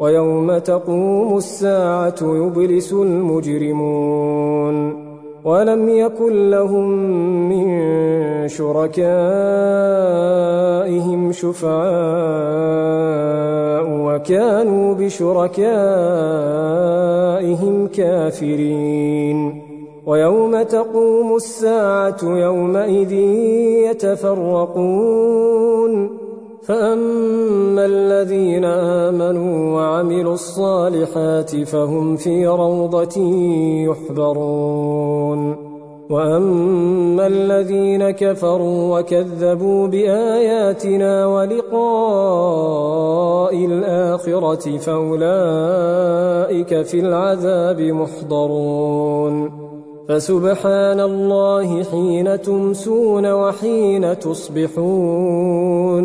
ويوم تقوم الساعة يبلس المجرمون ولم يكن لهم من شركائهم شفعاء وكانوا بشركائهم كافرين ويوم تقوم الساعة يومئذ يتفرقون فأما الذين آمنوا وعملوا الصالحات فهم في روضة يحبرون. وأما الذين كفروا وكذبوا بآياتنا ولقاء الآخرة فأولئك في العذاب محضرون. فسبحان الله حين تمسون وحين تصبحون.